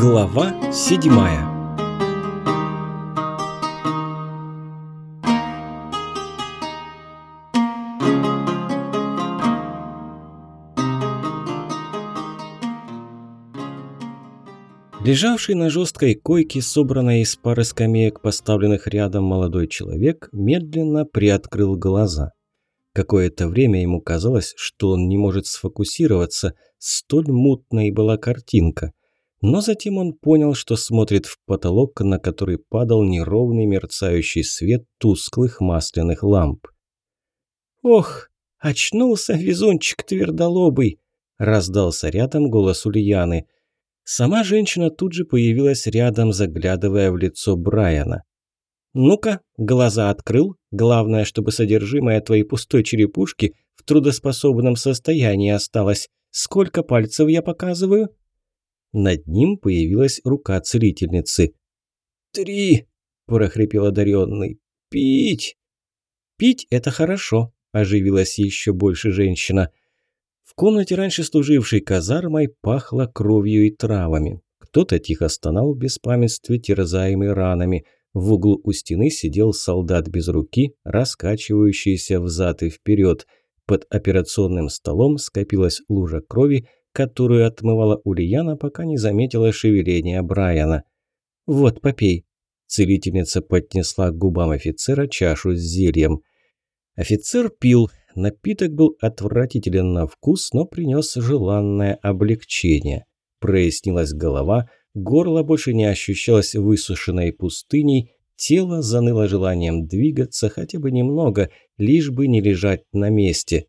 Глава седьмая Лежавший на жесткой койке, собранной из пары скамеек, поставленных рядом молодой человек, медленно приоткрыл глаза. Какое-то время ему казалось, что он не может сфокусироваться, столь мутной была картинка. Но затем он понял, что смотрит в потолок, на который падал неровный мерцающий свет тусклых масляных ламп. «Ох, очнулся везунчик твердолобый!» – раздался рядом голос Ульяны – Сама женщина тут же появилась рядом, заглядывая в лицо Брайана. «Ну-ка, глаза открыл. Главное, чтобы содержимое твоей пустой черепушки в трудоспособном состоянии осталось. Сколько пальцев я показываю?» Над ним появилась рука целительницы. «Три!» – прохрипел одаренный. «Пить!» «Пить – это хорошо», – оживилась еще больше женщина. В комнате, раньше служившей казармой, пахло кровью и травами. Кто-то тихо стонал в беспамятстве, терзаемый ранами. В углу у стены сидел солдат без руки, раскачивающийся взад и вперед. Под операционным столом скопилась лужа крови, которую отмывала Ульяна, пока не заметила шевеления Брайана. «Вот, попей». Целительница поднесла к губам офицера чашу с зельем. Офицер пил, Напиток был отвратителен на вкус, но принес желанное облегчение. Прояснилась голова, горло больше не ощущалось высушенной пустыней, тело заныло желанием двигаться хотя бы немного, лишь бы не лежать на месте.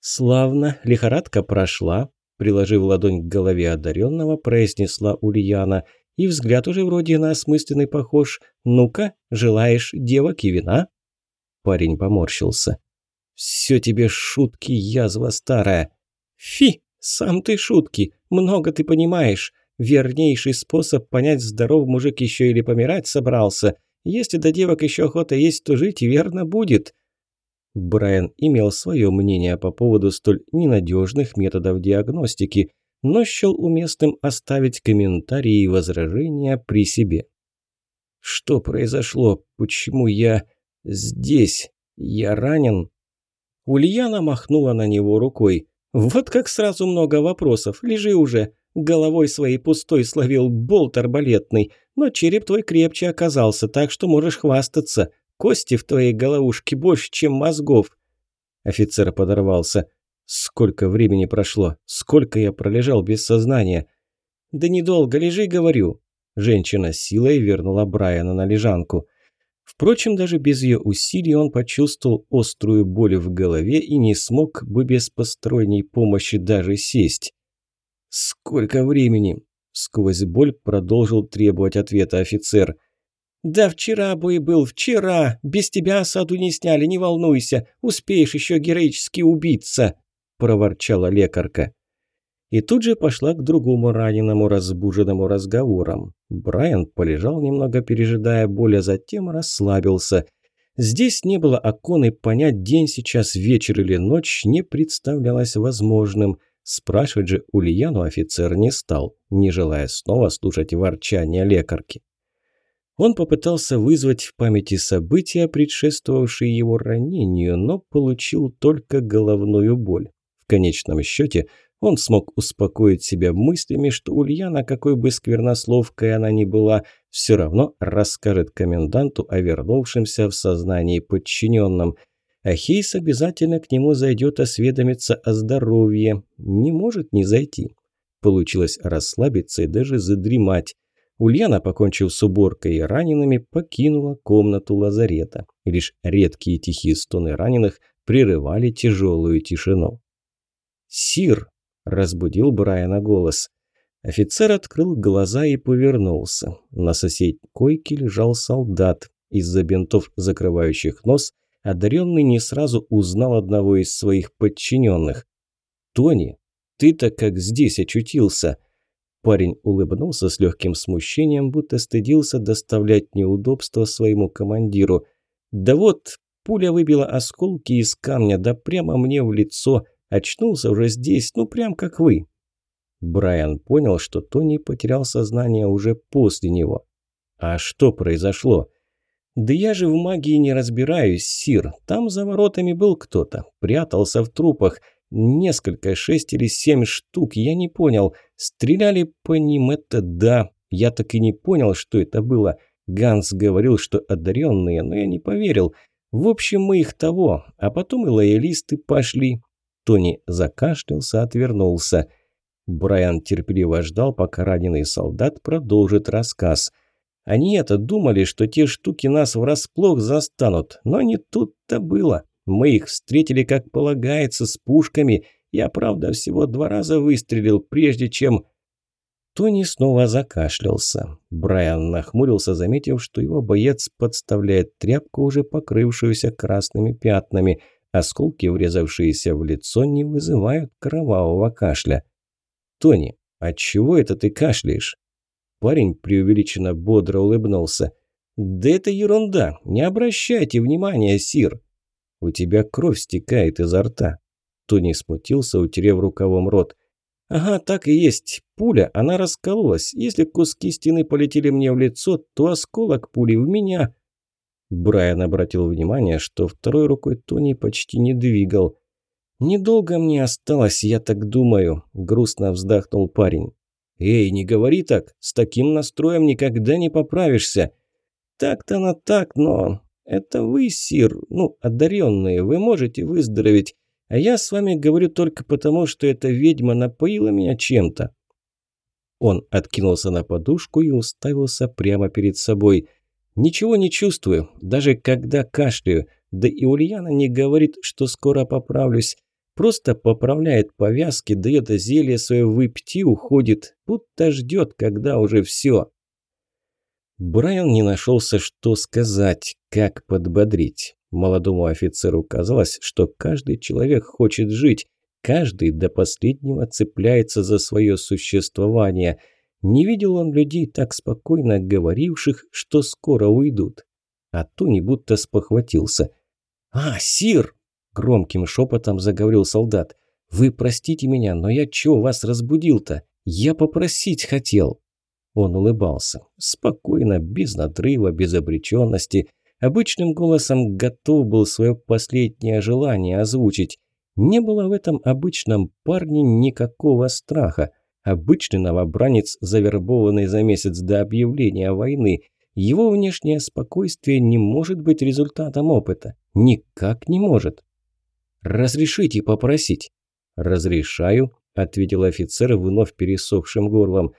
«Славно, лихорадка прошла», – приложив ладонь к голове одаренного, произнесла Ульяна, и взгляд уже вроде на осмысленный похож. «Ну-ка, желаешь девок и вина?» Парень поморщился. «Все тебе шутки, язва старая!» «Фи, сам ты шутки, много ты понимаешь. Вернейший способ понять, здоров мужик еще или помирать собрался. Если до девок еще охота есть, то жить верно будет». Брайан имел свое мнение по поводу столь ненадежных методов диагностики, но счел уместным оставить комментарии и возражения при себе. «Что произошло? Почему я здесь? Я ранен?» Ульяна махнула на него рукой. «Вот как сразу много вопросов. Лежи уже. Головой своей пустой словил болт арбалетный. Но череп твой крепче оказался, так что можешь хвастаться. Кости в твоей головушке больше, чем мозгов». Офицер подорвался. «Сколько времени прошло? Сколько я пролежал без сознания?» «Да недолго, лежи, говорю». Женщина силой вернула Брайана на лежанку. Впрочем, даже без ее усилий он почувствовал острую боль в голове и не смог бы без посторонней помощи даже сесть. «Сколько времени?» – сквозь боль продолжил требовать ответа офицер. «Да вчера бы и был, вчера! Без тебя осаду не сняли, не волнуйся, успеешь еще героически убиться!» – проворчала лекарка и тут же пошла к другому раненому разбуженному разговорам. Брайан полежал немного, пережидая боль, а затем расслабился. Здесь не было окон, и понять, день сейчас вечер или ночь, не представлялось возможным. Спрашивать же Ульяну офицер не стал, не желая снова слушать ворчание лекарки. Он попытался вызвать в памяти события, предшествовавшие его ранению, но получил только головную боль. В конечном счете он смог успокоить себя мыслями, что Ульяна, какой бы сквернословкой она ни была, все равно расскажет коменданту о вернувшемся в сознании подчиненном. А Хейс обязательно к нему зайдет осведомиться о здоровье. Не может не зайти. Получилось расслабиться и даже задремать. Ульяна, покончив с уборкой и ранеными, покинула комнату лазарета. И лишь редкие тихие стоны раненых прерывали тяжелую тишину. «Сир!» Разбудил Брайана голос. Офицер открыл глаза и повернулся. На соседней койке лежал солдат. Из-за бинтов, закрывающих нос, одаренный не сразу узнал одного из своих подчиненных. «Тони, ты-то как здесь очутился?» Парень улыбнулся с легким смущением, будто стыдился доставлять неудобства своему командиру. «Да вот, пуля выбила осколки из камня, да прямо мне в лицо. Очнулся уже здесь, ну прям как вы». Брайан понял, что Тони потерял сознание уже после него. А что произошло? «Да я же в магии не разбираюсь, Сир. Там за воротами был кто-то. Прятался в трупах. Несколько, шесть или семь штук, я не понял. Стреляли по ним, это да. Я так и не понял, что это было. Ганс говорил, что одаренные, но я не поверил. В общем, мы их того, а потом и лоялисты пошли». Тони закашлялся, отвернулся. Брайан терпеливо ждал, пока раненый солдат продолжит рассказ – они это думали, что те штуки нас врасплох застанут, но не тут-то было. Мы их встретили, как полагается, с пушками. Я, правда, всего два раза выстрелил, прежде чем... Тони снова закашлялся. Брайан нахмурился, заметив, что его боец подставляет тряпку, уже покрывшуюся красными пятнами. Осколки, врезавшиеся в лицо, не вызывают кровавого кашля. «Тони, от чего это ты кашляешь?» Парень преувеличенно бодро улыбнулся. «Да это ерунда, не обращайте внимания, Сир!» «У тебя кровь стекает изо рта». Тони смутился, утерев рукавом рот. «Ага, так и есть. Пуля, она раскололась. Если куски стены полетели мне в лицо, то осколок пули в меня». Брайан обратил внимание, что второй рукой Тони почти не двигал. «Недолго мне осталось, я так думаю», – грустно вздохнул парень. «Эй, не говори так, с таким настроем никогда не поправишься». «Так-то на так, но это вы, Сир, ну, одаренные, вы можете выздороветь, а я с вами говорю только потому, что эта ведьма напоила меня чем-то». Он откинулся на подушку и уставился прямо перед собой. «Ничего не чувствую, даже когда кашляю, да и Ульяна не говорит, что скоро поправлюсь. Просто поправляет повязки, дает зелье свое выпить и уходит, будто ждет, когда уже все. Брайан не нашелся, что сказать, как подбодрить. Молодому офицеру казалось, что каждый человек хочет жить, каждый до последнего цепляется за свое существование. Не видел он людей, так спокойно говоривших, что скоро уйдут. А то не будто спохватился. «А, Сир!» Громким шепотом заговорил солдат. «Вы простите меня, но я чего вас разбудил-то? Я попросить хотел». Он улыбался. Спокойно, без надрыва, без обреченности. Обычным голосом готов был свое последнее желание озвучить. Не было в этом обычном парне никакого страха. Обычный новобранец, завербованный за месяц до объявления войны. Его внешнее спокойствие не может быть результатом опыта. Никак не может. «Разрешите попросить?» «Разрешаю», – ответил офицер вновь пересохшим горлом.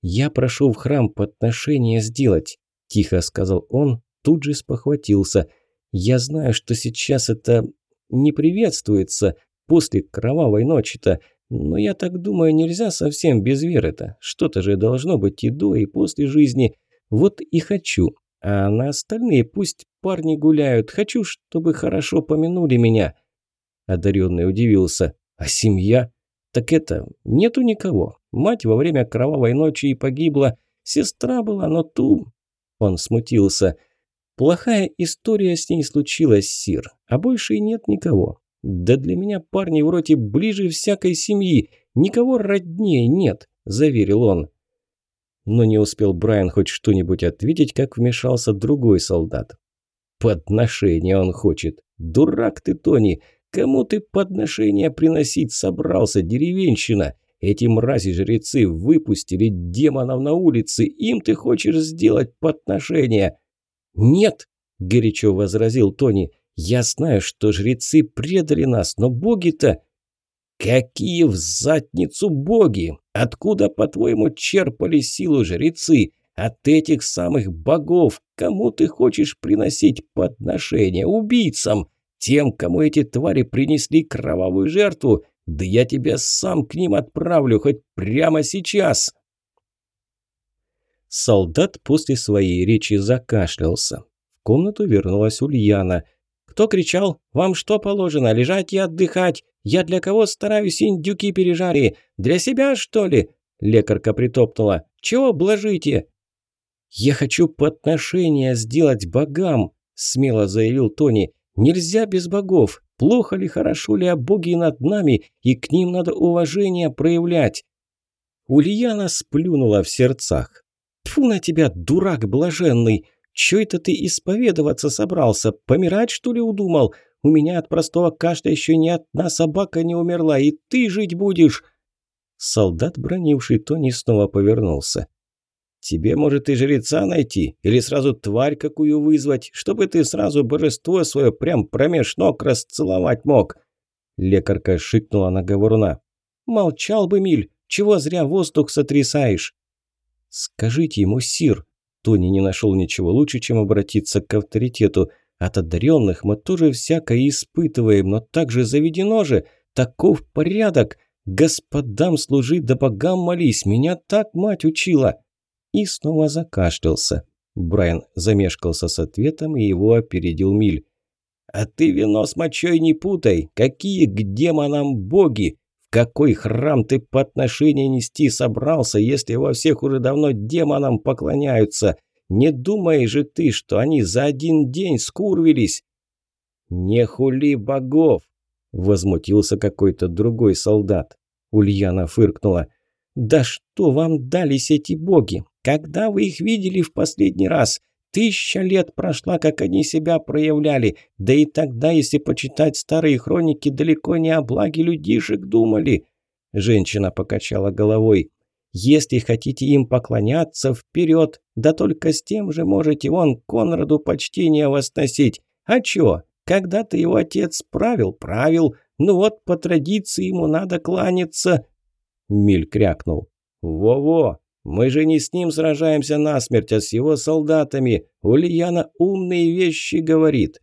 «Я прошу в храм подношение сделать», – тихо сказал он, тут же спохватился. «Я знаю, что сейчас это не приветствуется после кровавой ночи-то, но я так думаю, нельзя совсем без веры-то. Что-то же должно быть и до, и после жизни. Вот и хочу. А на остальные пусть парни гуляют. Хочу, чтобы хорошо помянули меня». Одаренный удивился. «А семья?» «Так это, нету никого. Мать во время кровавой ночи и погибла. Сестра была, но ту...» Он смутился. «Плохая история с ней случилась, Сир, а больше и нет никого. Да для меня парни вроде ближе всякой семьи. Никого роднее нет», – заверил он. Но не успел Брайан хоть что-нибудь ответить, как вмешался другой солдат. «Подношение он хочет. Дурак ты, Тони. Кому ты подношения приносить собрался, деревенщина? Эти мрази-жрецы выпустили демонов на улицы, им ты хочешь сделать подношения?» «Нет!» – горячо возразил Тони. «Я знаю, что жрецы предали нас, но боги-то...» «Какие в задницу боги? Откуда, по-твоему, черпали силу жрецы? От этих самых богов кому ты хочешь приносить подношения? Убийцам? Тем, кому эти твари принесли кровавую жертву, да я тебя сам к ним отправлю, хоть прямо сейчас!» Солдат после своей речи закашлялся. В комнату вернулась Ульяна. «Кто кричал? Вам что положено? Лежать и отдыхать? Я для кого стараюсь индюки пережари? Для себя, что ли?» Лекарка притопнула. «Чего блажите?» «Я хочу подношение сделать богам», смело заявил Тони. Нельзя без богов. Плохо ли, хорошо ли, а боги над нами, и к ним надо уважение проявлять. Ульяна сплюнула в сердцах. «Тьфу на тебя, дурак блаженный! Чё это ты исповедоваться собрался? Помирать, что ли, удумал? У меня от простого кашля еще ни одна собака не умерла, и ты жить будешь!» Солдат, бронивший Тони, снова повернулся. «Тебе, может, и жреца найти? Или сразу тварь какую вызвать, чтобы ты сразу божество свое прям промеж ног расцеловать мог?» Лекарка шикнула на говоруна. «Молчал бы, Миль! Чего зря воздух сотрясаешь?» «Скажите ему, Сир!» Тони не нашел ничего лучше, чем обратиться к авторитету. «От одаренных мы тоже всякое испытываем, но также заведено же! Таков порядок! Господам служи да богам молись! Меня так мать учила!» И снова закашлялся. Брайан замешкался с ответом, и его опередил Миль. «А ты вино с мочой не путай! Какие к демонам боги! В какой храм ты по отношению нести собрался, если во всех уже давно демонам поклоняются? Не думай же ты, что они за один день скурвились!» «Не хули богов!» – возмутился какой-то другой солдат. Ульяна фыркнула. «Да что вам дались эти боги? Когда вы их видели в последний раз? Тысяча лет прошла, как они себя проявляли. Да и тогда, если почитать старые хроники, далеко не о благе людишек думали». Женщина покачала головой. «Если хотите им поклоняться, вперед! Да только с тем же можете вон Конраду почтение возносить. А чё? Когда-то его отец правил, правил. Ну вот, по традиции ему надо кланяться». Миль крякнул. «Во-во! Мы же не с ним сражаемся насмерть, а с его солдатами. Ульяна умные вещи говорит».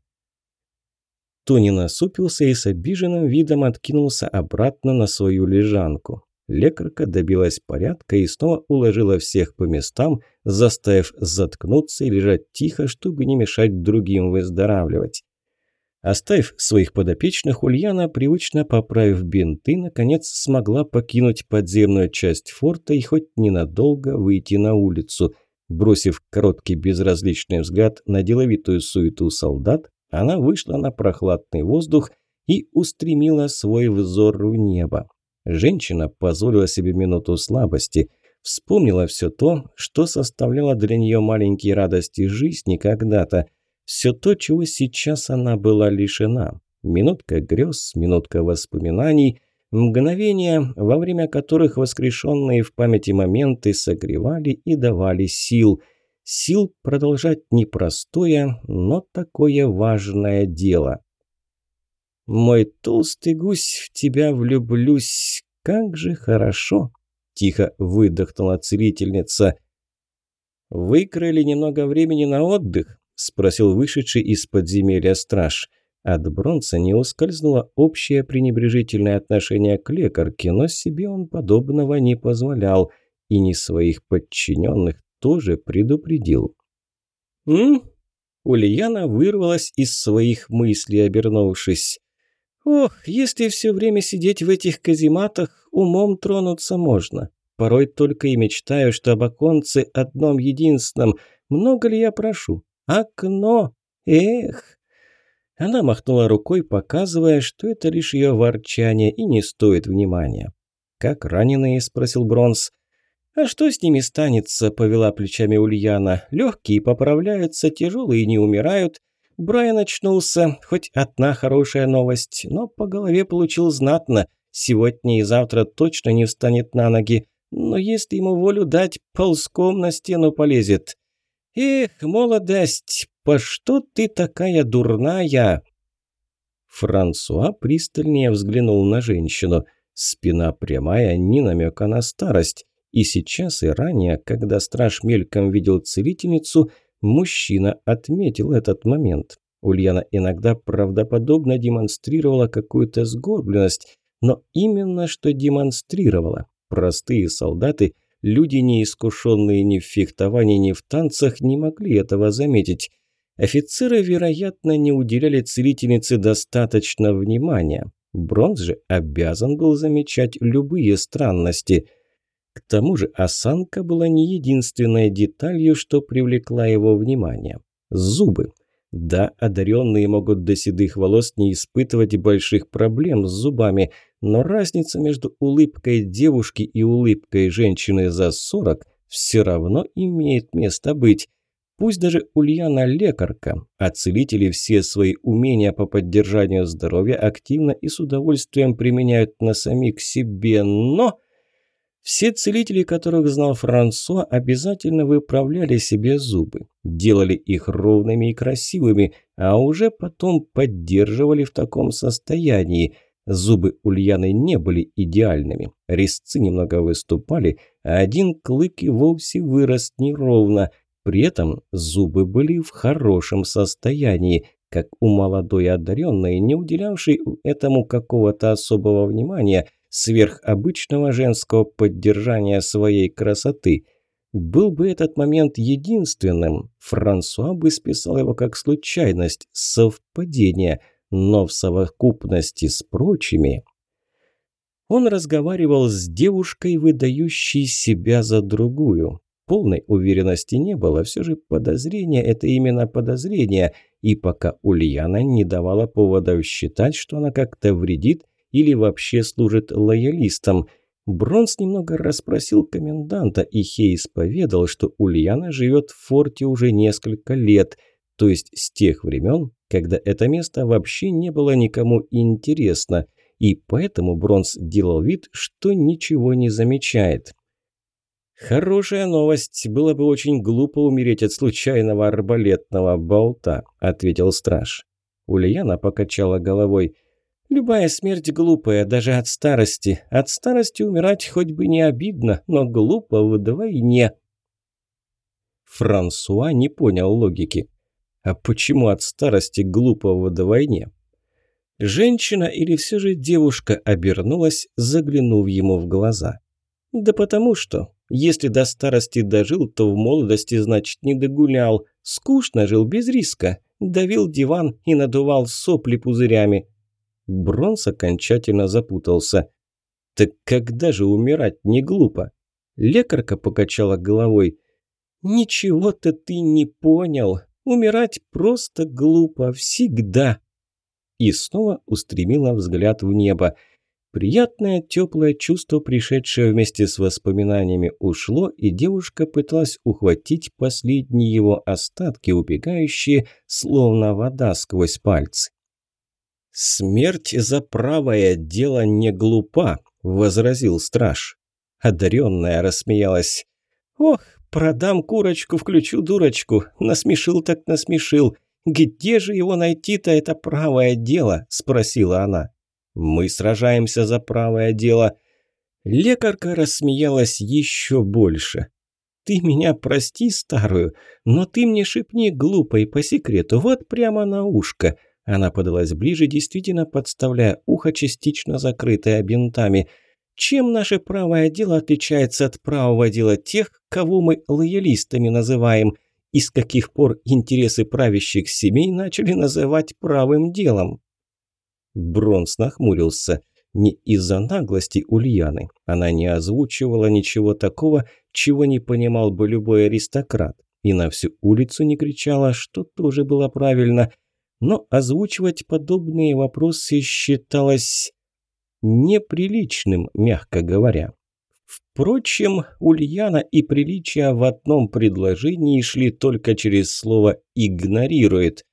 Тони насупился и с обиженным видом откинулся обратно на свою лежанку. Лекарка добилась порядка и снова уложила всех по местам, заставив заткнуться и лежать тихо, чтобы не мешать другим выздоравливать. Оставив своих подопечных, Ульяна, привычно поправив бинты, наконец смогла покинуть подземную часть форта и хоть ненадолго выйти на улицу. Бросив короткий безразличный взгляд на деловитую суету солдат, она вышла на прохладный воздух и устремила свой взор в небо. Женщина позволила себе минуту слабости, вспомнила все то, что составляло для нее маленькие радости жизни когда-то – все то, чего сейчас она была лишена. Минутка грез, минутка воспоминаний, мгновения, во время которых воскрешенные в памяти моменты согревали и давали сил. Сил продолжать непростое, но такое важное дело. «Мой толстый гусь, в тебя влюблюсь, как же хорошо!» Тихо выдохнула целительница. «Выкроили немного времени на отдых?» – спросил вышедший из подземелья страж. От Бронца не ускользнуло общее пренебрежительное отношение к лекарке, но себе он подобного не позволял и не своих подчиненных тоже предупредил. «М?» Ульяна вырвалась из своих мыслей, обернувшись. «Ох, если все время сидеть в этих казематах, умом тронуться можно. Порой только и мечтаю, что об оконце одном единственном. Много ли я прошу? Окно! Эх!» Она махнула рукой, показывая, что это лишь ее ворчание и не стоит внимания. «Как раненые?» – спросил Бронс. «А что с ними станется?» – повела плечами Ульяна. «Легкие поправляются, тяжелые не умирают. Брайан очнулся, хоть одна хорошая новость, но по голове получил знатно. Сегодня и завтра точно не встанет на ноги. Но если ему волю дать, ползком на стену полезет. «Эх, молодость, по что ты такая дурная?» Франсуа пристальнее взглянул на женщину. Спина прямая, ни намека на старость. И сейчас, и ранее, когда страж мельком видел целительницу, мужчина отметил этот момент. Ульяна иногда правдоподобно демонстрировала какую-то сгорбленность, но именно что демонстрировала. Простые солдаты – Люди, не искушенные ни в фехтовании, ни в танцах, не могли этого заметить. Офицеры, вероятно, не уделяли целительнице достаточно внимания. Бронз же обязан был замечать любые странности. К тому же осанка была не единственной деталью, что привлекла его внимание. Зубы. Да, одаренные могут до седых волос не испытывать больших проблем с зубами, но разница между улыбкой девушки и улыбкой женщины за 40 все равно имеет место быть. Пусть даже Ульяна лекарка, а целители все свои умения по поддержанию здоровья активно и с удовольствием применяют на самих себе, но... Все целители, которых знал Франсуа, обязательно выправляли себе зубы, делали их ровными и красивыми, а уже потом поддерживали в таком состоянии. Зубы Ульяны не были идеальными, резцы немного выступали, а один клык и вовсе вырос неровно. При этом зубы были в хорошем состоянии, как у молодой одаренной, не уделявшей этому какого-то особого внимания – сверхобычного женского поддержания своей красоты. Был бы этот момент единственным, Франсуа бы списал его как случайность, совпадение, но в совокупности с прочими... Он разговаривал с девушкой, выдающей себя за другую. Полной уверенности не было, все же подозрение – это именно подозрение, и пока Ульяна не давала поводов считать, что она как-то вредит – или вообще служит лоялистом. Бронс немного расспросил коменданта, и Хейс поведал, что Ульяна живет в форте уже несколько лет, то есть с тех времен, когда это место вообще не было никому интересно, и поэтому Бронс делал вид, что ничего не замечает. «Хорошая новость. Было бы очень глупо умереть от случайного арбалетного болта», – ответил страж. Ульяна покачала головой. Любая смерть глупая, даже от старости. От старости умирать хоть бы не обидно, но глупо вдвойне. Франсуа не понял логики. А почему от старости глупо вдвойне? Женщина или все же девушка обернулась, заглянув ему в глаза. Да потому что, если до старости дожил, то в молодости, значит, не догулял. Скучно жил без риска. Давил диван и надувал сопли пузырями. Бронс окончательно запутался. «Так когда же умирать не глупо?» Лекарка покачала головой. «Ничего-то ты не понял. Умирать просто глупо. Всегда». И снова устремила взгляд в небо. Приятное теплое чувство, пришедшее вместе с воспоминаниями, ушло, и девушка пыталась ухватить последние его остатки, убегающие, словно вода сквозь пальцы. «Смерть за правое дело не глупа», – возразил страж. Одаренная рассмеялась. «Ох, продам курочку, включу дурочку. Насмешил так насмешил. Где же его найти-то, это правое дело?» – спросила она. «Мы сражаемся за правое дело». Лекарка рассмеялась еще больше. «Ты меня прости, старую, но ты мне шепни глупой по секрету, вот прямо на ушко. Она подалась ближе, действительно подставляя ухо, частично закрытое бинтами. Чем наше правое дело отличается от правого дела тех, кого мы лоялистами называем? И с каких пор интересы правящих семей начали называть правым делом? Бронс нахмурился. Не из-за наглости Ульяны. Она не озвучивала ничего такого, чего не понимал бы любой аристократ. И на всю улицу не кричала, что тоже было правильно – но озвучивать подобные вопросы считалось неприличным, мягко говоря. Впрочем, Ульяна и приличия в одном предложении шли только через слово «игнорирует».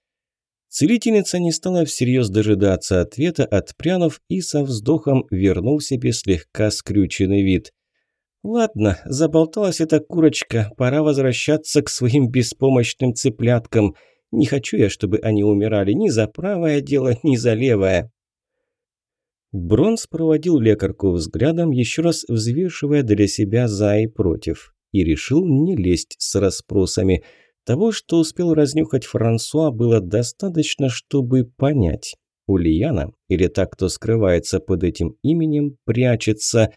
Целительница не стала всерьез дожидаться ответа, отпрянув и со вздохом вернул себе слегка скрюченный вид. «Ладно, заболталась эта курочка, пора возвращаться к своим беспомощным цыпляткам». Не хочу я, чтобы они умирали ни за правое дело, ни за левое». Бронс проводил лекарку взглядом, еще раз взвешивая для себя за и против, и решил не лезть с расспросами. Того, что успел разнюхать Франсуа, было достаточно, чтобы понять. Ульяна, или так, кто скрывается под этим именем, прячется.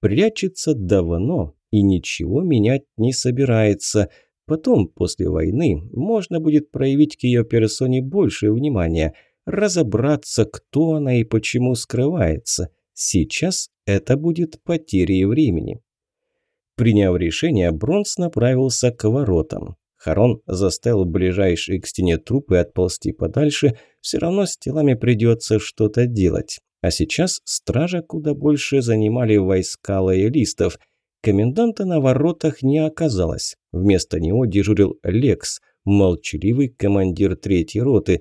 Прячется давно и ничего менять не собирается – Потом, после войны, можно будет проявить к ее персоне больше внимания, разобраться, кто она и почему скрывается. Сейчас это будет потерей времени. Приняв решение, Бронс направился к воротам. Харон заставил ближайшие к стене трупы отползти подальше, все равно с телами придется что-то делать. А сейчас стража куда больше занимали войска лоялистов. Коменданта на воротах не оказалось. Вместо него дежурил Лекс, молчаливый командир третьей роты.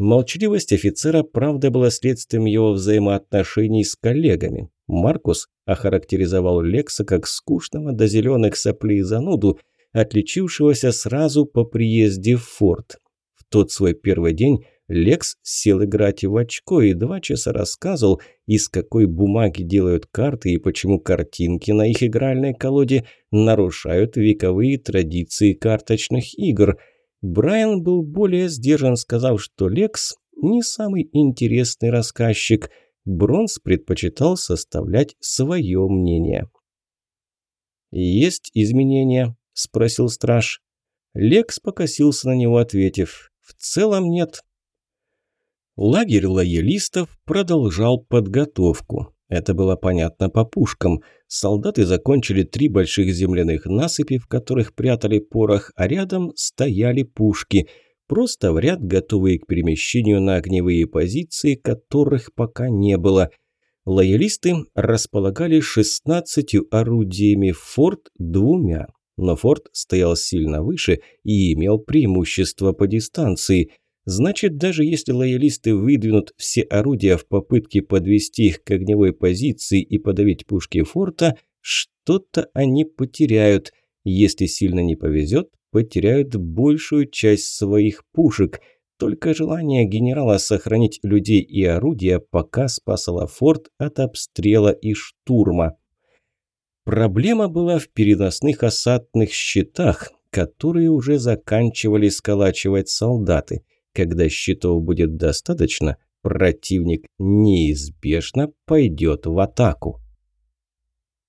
Молчаливость офицера, правда, была следствием его взаимоотношений с коллегами. Маркус охарактеризовал Лекса как скучного до зеленых соплей зануду, отличившегося сразу по приезде в форт. В тот свой первый день Лекс сел играть в очко и два часа рассказывал, из какой бумаги делают карты и почему картинки на их игральной колоде нарушают вековые традиции карточных игр. Брайан был более сдержан, сказав, что Лекс не самый интересный рассказчик. Бронс предпочитал составлять свое мнение. «Есть изменения?» – спросил страж. Лекс покосился на него, ответив, «В целом нет». Лагерь лоялистов продолжал подготовку. Это было понятно по пушкам. Солдаты закончили три больших земляных насыпи, в которых прятали порох, а рядом стояли пушки. Просто в ряд, готовые к перемещению на огневые позиции, которых пока не было. Лоялисты располагали 16 орудиями, форт – двумя. Но форт стоял сильно выше и имел преимущество по дистанции – Значит, даже если лоялисты выдвинут все орудия в попытке подвести их к огневой позиции и подавить пушки форта, что-то они потеряют. Если сильно не повезет, потеряют большую часть своих пушек. Только желание генерала сохранить людей и орудия пока спасало форт от обстрела и штурма. Проблема была в переносных осадных щитах, которые уже заканчивали сколачивать солдаты. Когда щитов будет достаточно, противник неизбежно пойдет в атаку.